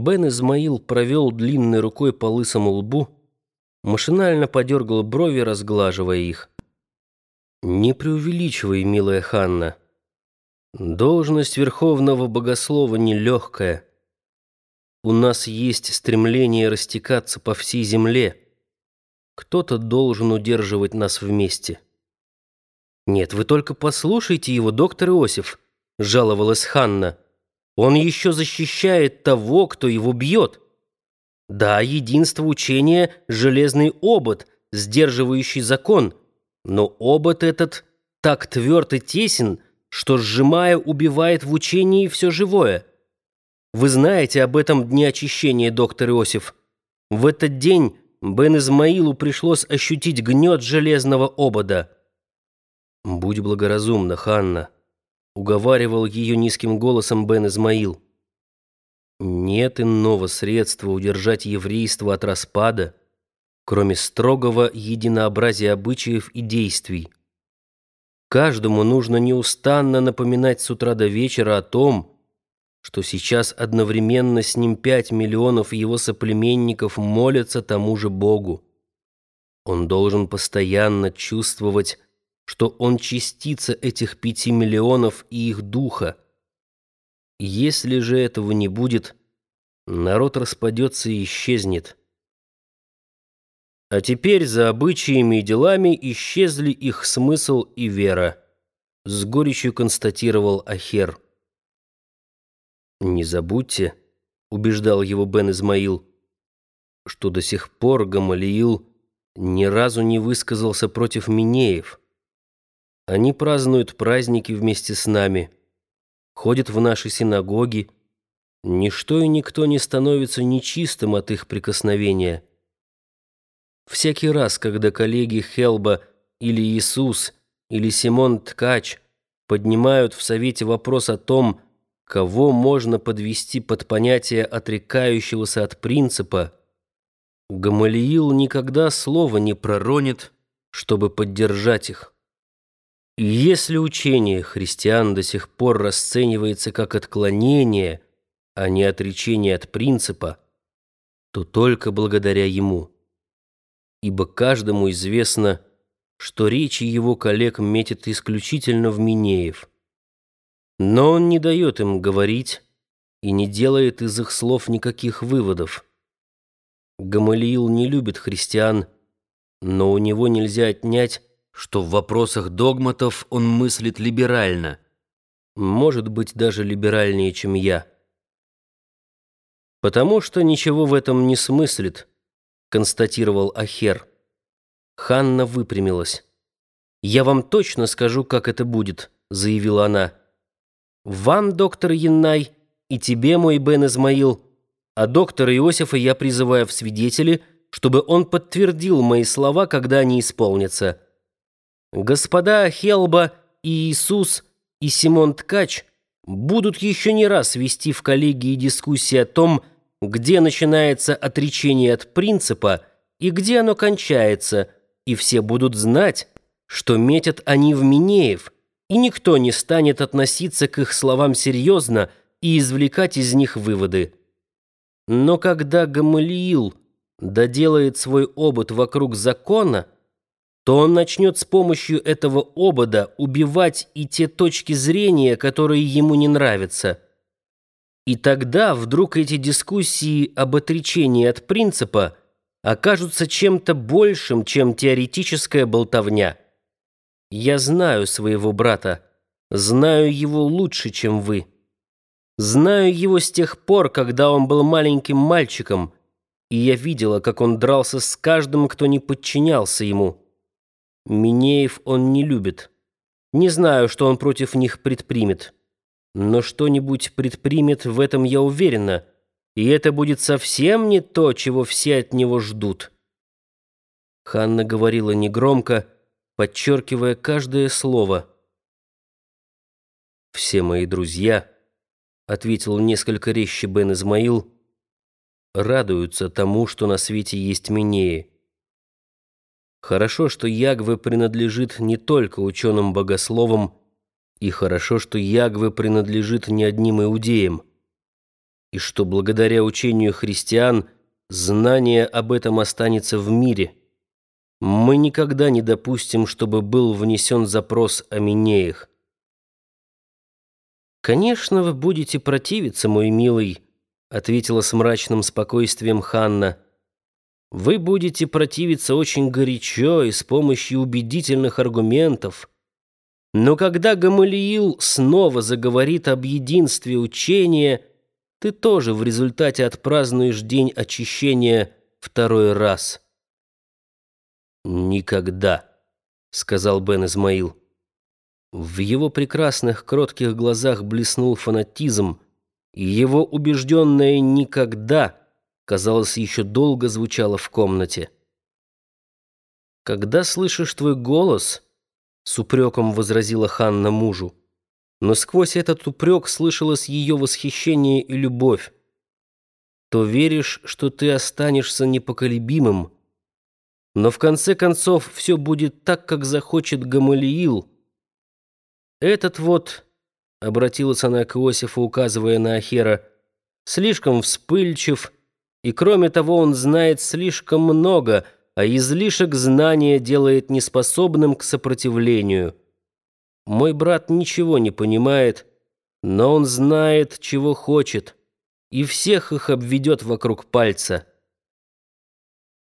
Бен Измаил провел длинной рукой по лысому лбу, машинально подергал брови, разглаживая их. «Не преувеличивай, милая Ханна. Должность верховного богослова нелегкая. У нас есть стремление растекаться по всей земле. Кто-то должен удерживать нас вместе». «Нет, вы только послушайте его, доктор Иосиф», — жаловалась Ханна. «Он еще защищает того, кто его бьет». Да, единство учения — железный обод, сдерживающий закон, но обод этот так тверд и тесен, что, сжимая, убивает в учении все живое. Вы знаете об этом дне очищения, доктор Иосиф. В этот день Бен Измаилу пришлось ощутить гнет железного обода. «Будь благоразумна, Ханна», — уговаривал ее низким голосом Бен Измаил. «Нет иного средства удержать еврейство от распада, кроме строгого единообразия обычаев и действий. Каждому нужно неустанно напоминать с утра до вечера о том, что сейчас одновременно с ним пять миллионов его соплеменников молятся тому же Богу. Он должен постоянно чувствовать, что он частица этих пяти миллионов и их духа. Если же этого не будет, народ распадется и исчезнет. А теперь за обычаями и делами исчезли их смысл и вера, с горечью констатировал Ахер. «Не забудьте», — убеждал его Бен Измаил, что до сих пор Гамалиил ни разу не высказался против Минеев. Они празднуют праздники вместе с нами, ходят в наши синагоги. Ничто и никто не становится нечистым от их прикосновения. Всякий раз, когда коллеги Хелба или Иисус или Симон Ткач поднимают в Совете вопрос о том, кого можно подвести под понятие отрекающегося от принципа, Гамалиил никогда слова не проронит, чтобы поддержать их. Если учение христиан до сих пор расценивается как отклонение, а не отречение от принципа, то только благодаря ему. Ибо каждому известно, что речи его коллег метят исключительно в Минеев. Но он не дает им говорить и не делает из их слов никаких выводов. Гамалиил не любит христиан, но у него нельзя отнять, что в вопросах догматов он мыслит либерально, может быть, даже либеральнее, чем я. «Потому что ничего в этом не смыслит», — констатировал Ахер. Ханна выпрямилась. «Я вам точно скажу, как это будет», — заявила она. «Вам, доктор Яннай, и тебе, мой Бен Измаил, а доктора Иосифа я призываю в свидетели, чтобы он подтвердил мои слова, когда они исполнятся». Господа Хелба и Иисус и Симон Ткач будут еще не раз вести в коллегии дискуссии о том, где начинается отречение от принципа и где оно кончается, и все будут знать, что метят они в Минеев, и никто не станет относиться к их словам серьезно и извлекать из них выводы. Но когда Гамалиил доделает свой обод вокруг закона, то он начнет с помощью этого обода убивать и те точки зрения, которые ему не нравятся. И тогда вдруг эти дискуссии об отречении от принципа окажутся чем-то большим, чем теоретическая болтовня. Я знаю своего брата, знаю его лучше, чем вы. Знаю его с тех пор, когда он был маленьким мальчиком, и я видела, как он дрался с каждым, кто не подчинялся ему. Минеев он не любит. Не знаю, что он против них предпримет. Но что-нибудь предпримет, в этом я уверена. И это будет совсем не то, чего все от него ждут. Ханна говорила негромко, подчеркивая каждое слово. «Все мои друзья», — ответил несколько резче Бен Измаил, — «радуются тому, что на свете есть Минеи». Хорошо, что Ягве принадлежит не только ученым-богословам, и хорошо, что Ягве принадлежит не одним иудеям. и что благодаря учению христиан знание об этом останется в мире. Мы никогда не допустим, чтобы был внесен запрос о Минеях. «Конечно, вы будете противиться, мой милый», — ответила с мрачным спокойствием Ханна. «Вы будете противиться очень горячо и с помощью убедительных аргументов». Но когда Гамалиил снова заговорит об единстве учения, ты тоже в результате отпразднуешь день очищения второй раз. «Никогда», — сказал Бен Измаил. В его прекрасных, кротких глазах блеснул фанатизм, и его убежденное «никогда» казалось еще долго звучало в комнате. «Когда слышишь твой голос», с упреком возразила Ханна мужу. Но сквозь этот упрек слышалось ее восхищение и любовь. То веришь, что ты останешься непоколебимым. Но в конце концов все будет так, как захочет Гамалиил. Этот вот, обратилась она к Иосифу, указывая на Ахера, слишком вспыльчив, и кроме того он знает слишком много — а излишек знания делает неспособным к сопротивлению. Мой брат ничего не понимает, но он знает, чего хочет, и всех их обведет вокруг пальца.